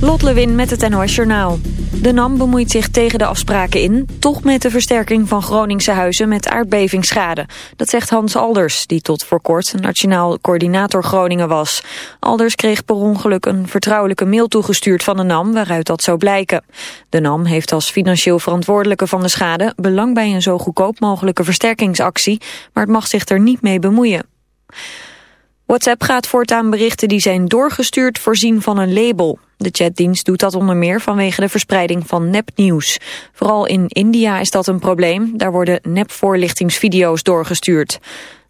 Lot Lewin met het NOS Journaal. De NAM bemoeit zich tegen de afspraken in, toch met de versterking van Groningse huizen met aardbevingsschade. Dat zegt Hans Alders, die tot voor kort nationaal coördinator Groningen was. Alders kreeg per ongeluk een vertrouwelijke mail toegestuurd van de NAM, waaruit dat zou blijken. De NAM heeft als financieel verantwoordelijke van de schade belang bij een zo goedkoop mogelijke versterkingsactie, maar het mag zich er niet mee bemoeien. WhatsApp gaat voortaan berichten die zijn doorgestuurd voorzien van een label. De chatdienst doet dat onder meer vanwege de verspreiding van nepnieuws. Vooral in India is dat een probleem. Daar worden nepvoorlichtingsvideo's doorgestuurd.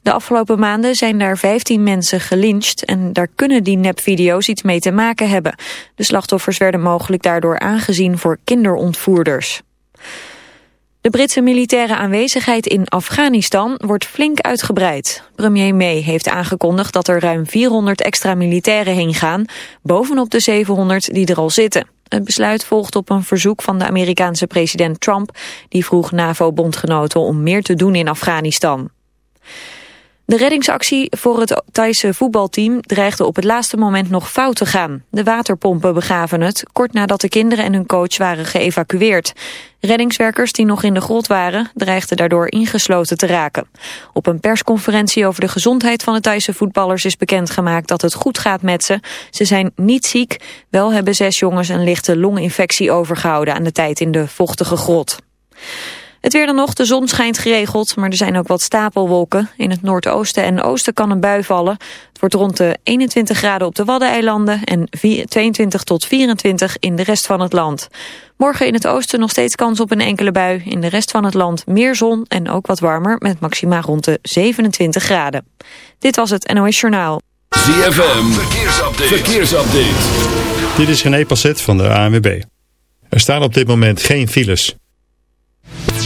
De afgelopen maanden zijn daar 15 mensen gelyncht en daar kunnen die nepvideo's iets mee te maken hebben. De slachtoffers werden mogelijk daardoor aangezien voor kinderontvoerders. De Britse militaire aanwezigheid in Afghanistan wordt flink uitgebreid. Premier May heeft aangekondigd dat er ruim 400 extra militairen heen gaan, bovenop de 700 die er al zitten. Het besluit volgt op een verzoek van de Amerikaanse president Trump, die vroeg NAVO-bondgenoten om meer te doen in Afghanistan. De reddingsactie voor het Thaise voetbalteam dreigde op het laatste moment nog fout te gaan. De waterpompen begaven het, kort nadat de kinderen en hun coach waren geëvacueerd. Reddingswerkers die nog in de grot waren, dreigden daardoor ingesloten te raken. Op een persconferentie over de gezondheid van de Thaise voetballers is bekendgemaakt dat het goed gaat met ze. Ze zijn niet ziek, wel hebben zes jongens een lichte longinfectie overgehouden aan de tijd in de vochtige grot. Het weer dan nog, de zon schijnt geregeld, maar er zijn ook wat stapelwolken. In het noordoosten en oosten kan een bui vallen. Het wordt rond de 21 graden op de Waddeneilanden en 22 tot 24 in de rest van het land. Morgen in het oosten nog steeds kans op een enkele bui. In de rest van het land meer zon en ook wat warmer met maxima rond de 27 graden. Dit was het NOS Journaal. ZFM, verkeersupdate. verkeersupdate. Dit is René Passet van de ANWB. Er staan op dit moment geen files.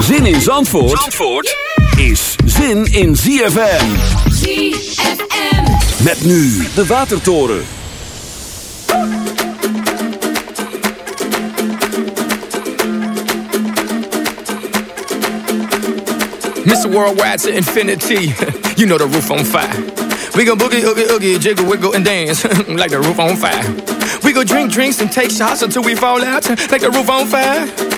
Zin in Zandvoort, Zandvoort is zin in ZFM. ZFM. Met nu de Watertoren. Mr. Worldwide to infinity. you know the roof on fire. We go boogie, oogie, oogie, jiggle, wiggle, and dance like the roof on fire. We go drink drinks and take shots until we fall out like the roof on fire.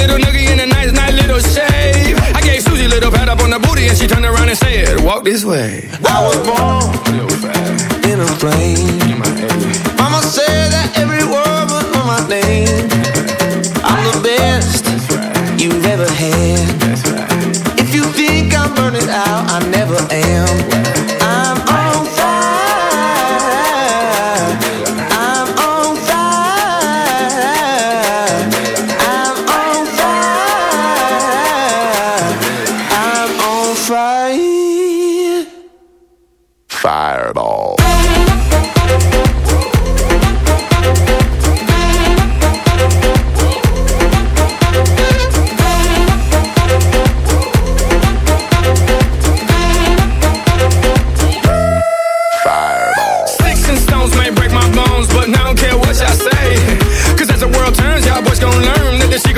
Little noogie in a nice, nice little shave. I gave Susie a little pat up on the booty, and she turned around and said, Walk this way. I was born in a plane. Mama said that every word was on my name. I'm the best you've ever had. If you think I'm burning out, I never am.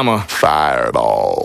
I'm a Fireball.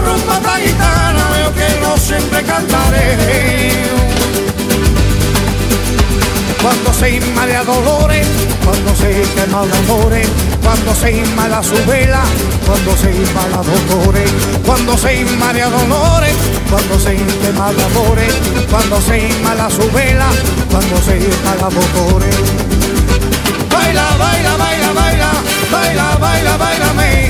la rumba taitana veo que no siempre cantaré. Cuando se inma de dolores, cuando se quema de amores, cuando se inma la su vela, cuando se inma la dolores, cuando se inma de dolores, cuando se quema de amores, cuando se inma la su vela, cuando se inma la dolores. Baila, baila, baila, baila, baila, baila, baila, baila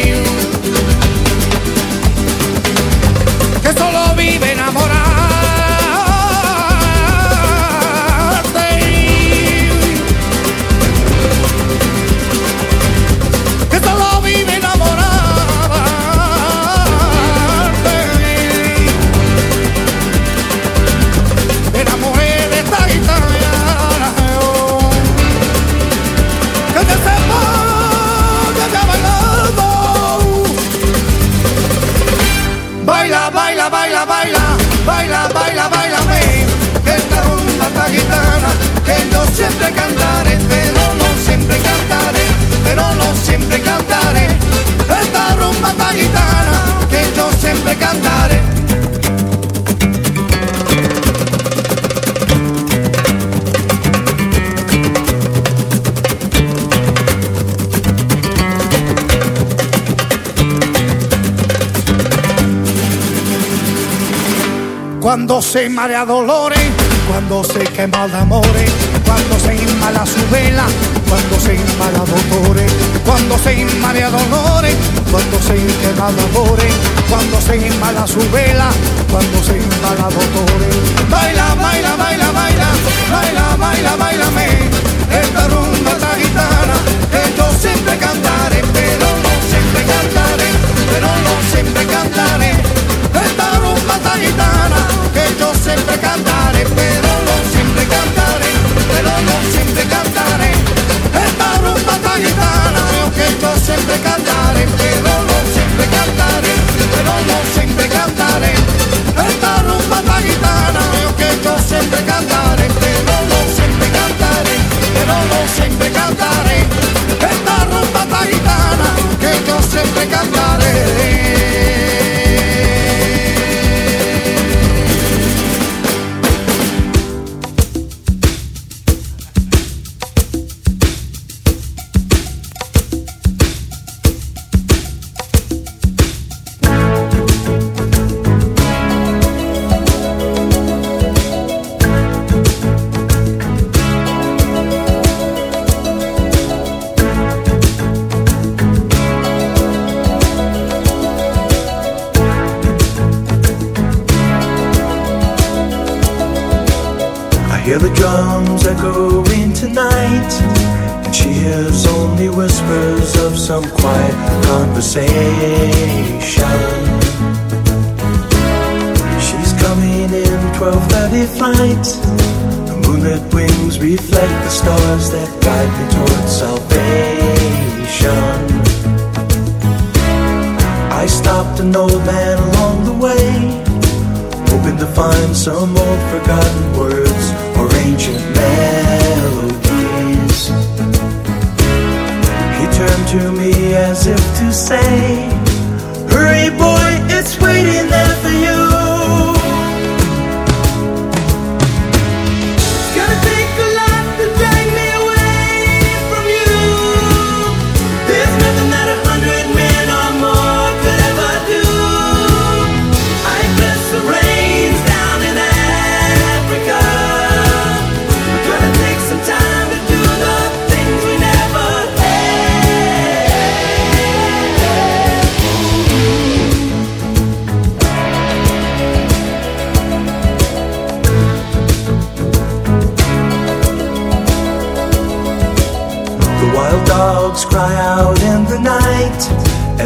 Cuando se marea dolores, cuando se quema de amores, cuando se inmala su vela, cuando se inmala dolores, cuando se marea dolores, cuando se quema de amores, cuando se inmala su vela, cuando se inmala dolores. Baila, baila, baila, baila, baila, baila, bailame, esta rumba esta gitana, que yo siempre cantaré, pero no siempre cantaré, pero no siempre cantaré, siempre cantaré, pero no siempre cantaré, pero no siempre cantaré, esta rumba esta gitana, que yo siempre cantaré, pero no siempre cantaré, pero no siempre cantaré, esta rumba esta gitana, que yo siempre cantaré,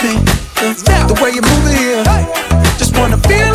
The way you move it here. Just wanna feel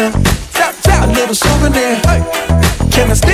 yourself. A little souvenir. Can I stay?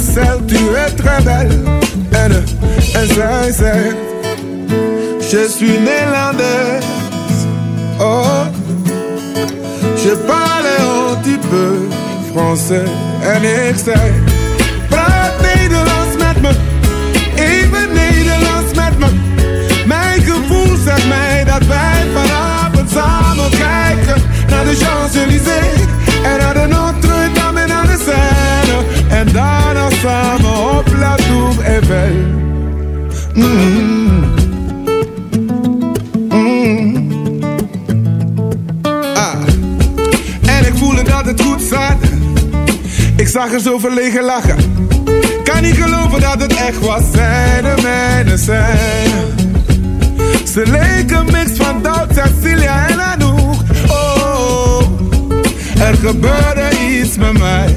Mademoiselle, tu es très belle. En, en zij zegt, je suis néerlandaise. Oh, je parle un petit peu français. En ik zei, praat Nederlands met me. Even Nederlands met me. Mijn gevoel zegt mij dat wij vanavond samen kijken naar de Champs-Élysées daarna samen op La Tour Eiffel. Mm. Ah. En ik voelde dat het goed zat. Ik zag er zo verlegen lachen. Kan niet geloven dat het echt was. Zij de mijne zijn. Ze leken mix van Doubt, Cecilia en Anouk. Oh, er gebeurde iets met mij.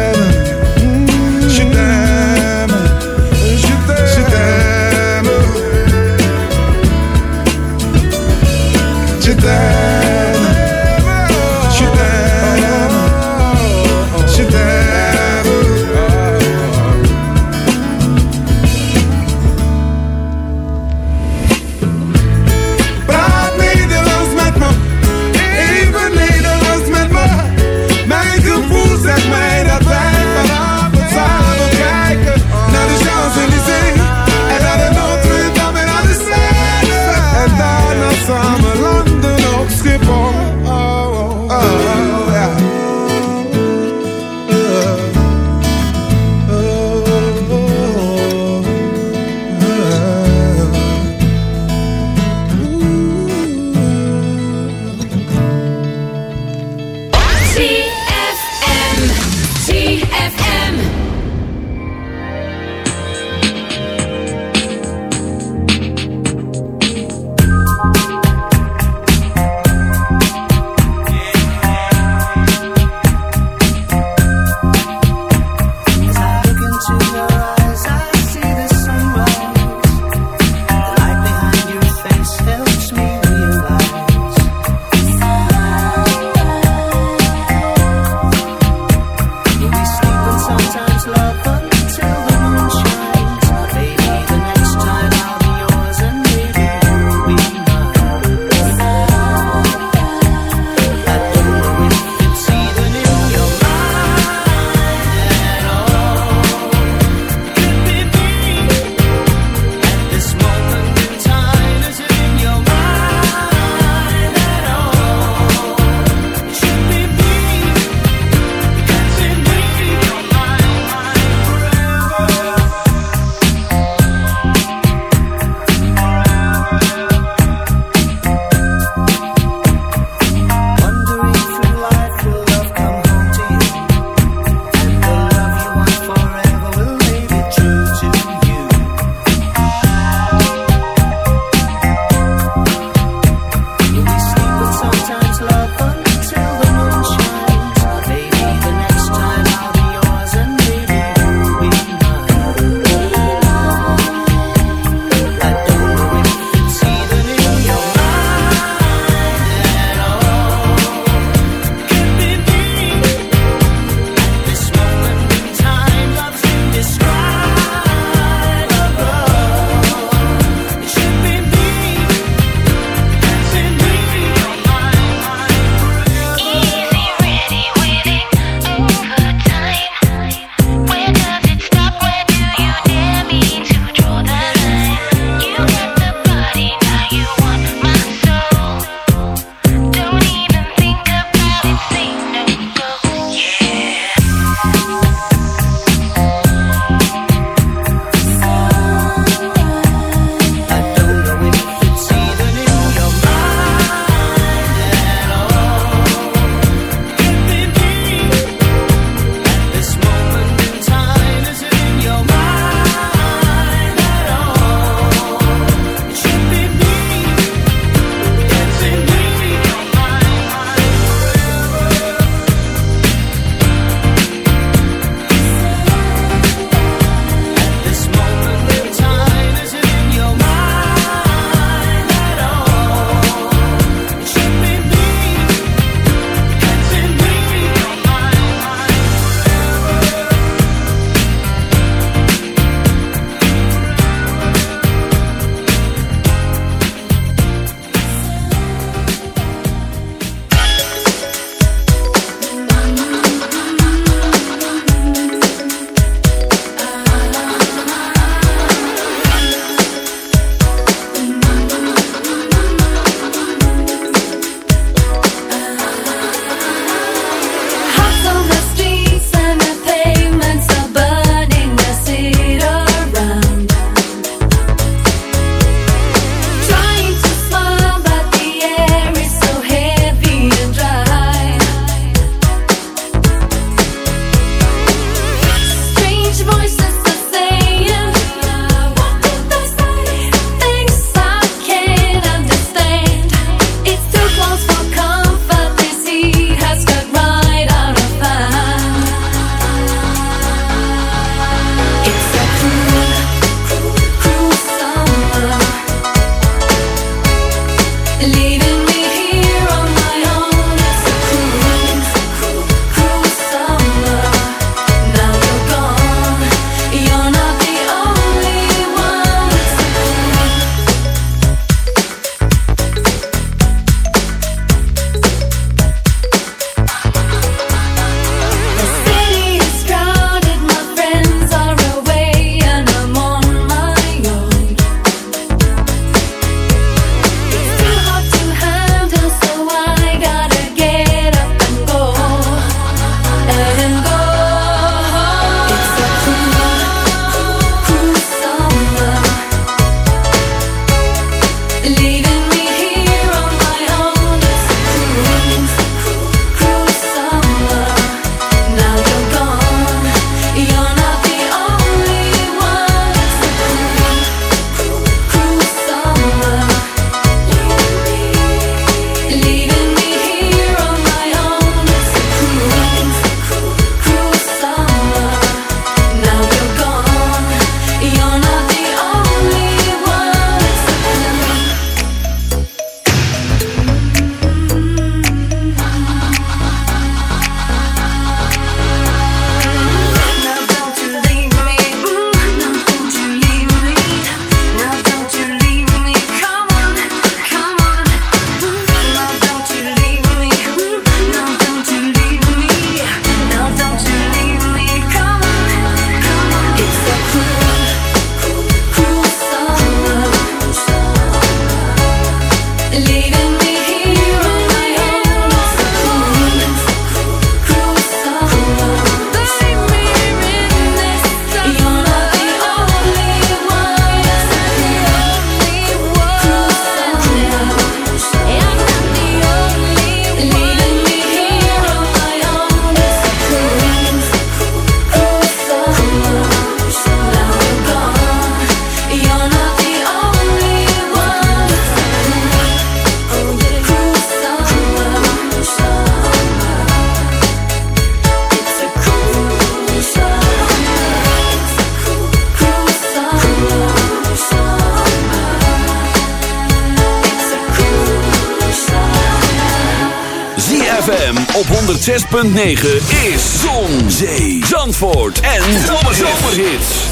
106.9 is Zon, Zee, Zandvoort en Zomerhits.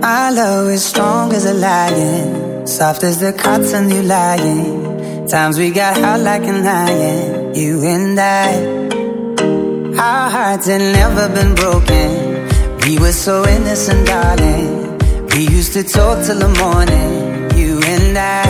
My love is strong as a lion, soft as the cotton you lying. Times we got hot like an iron, you and I. Our hearts had never been broken. We were so innocent, darling. We used to talk till the morning, you and I.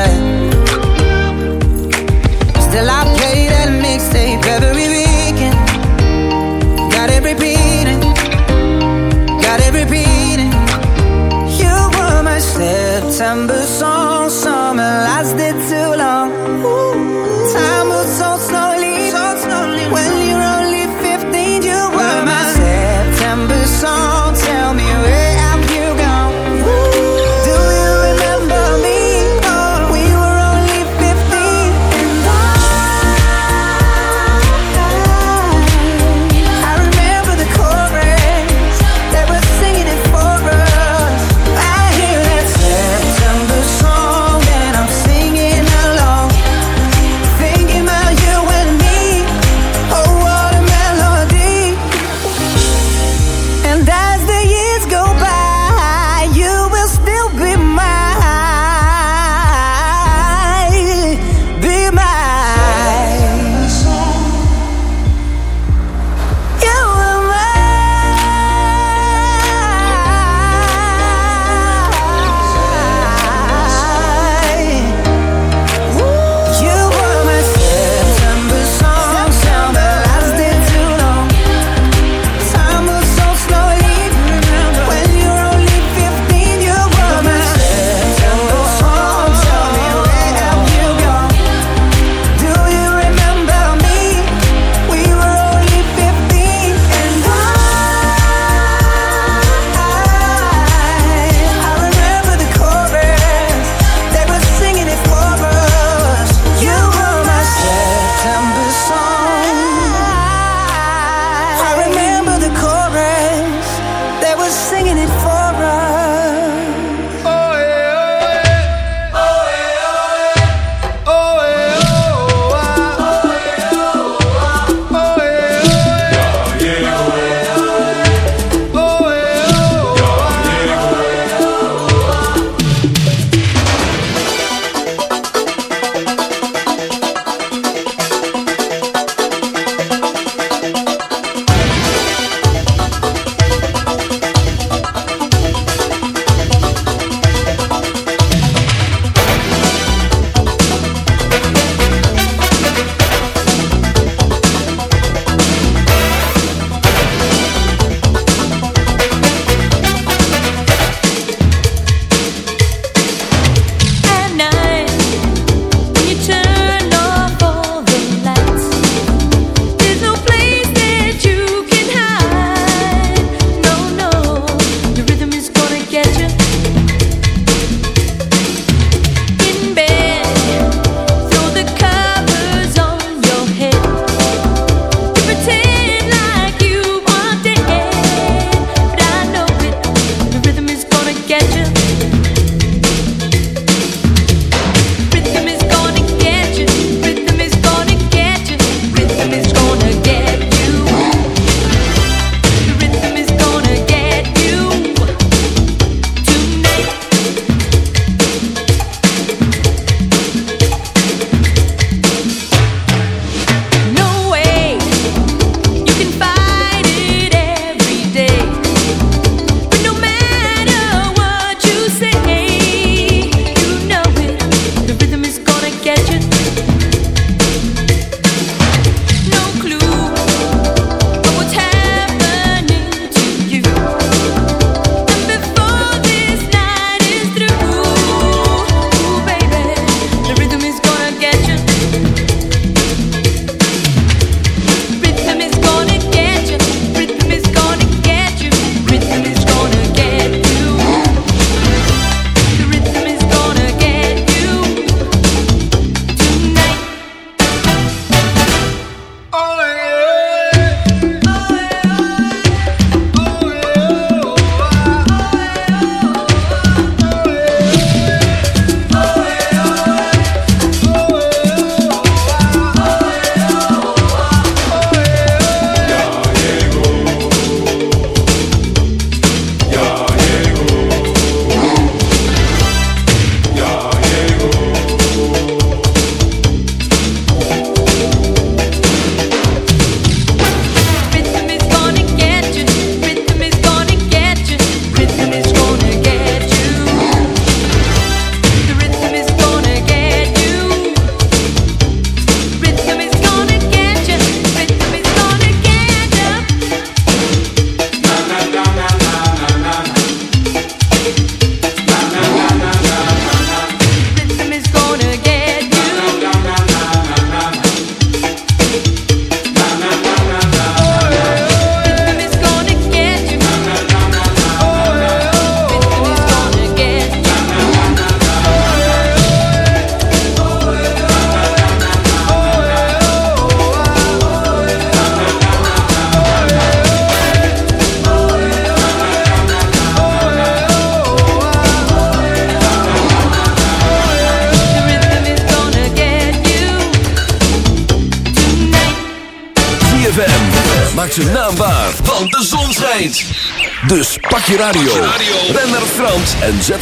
December song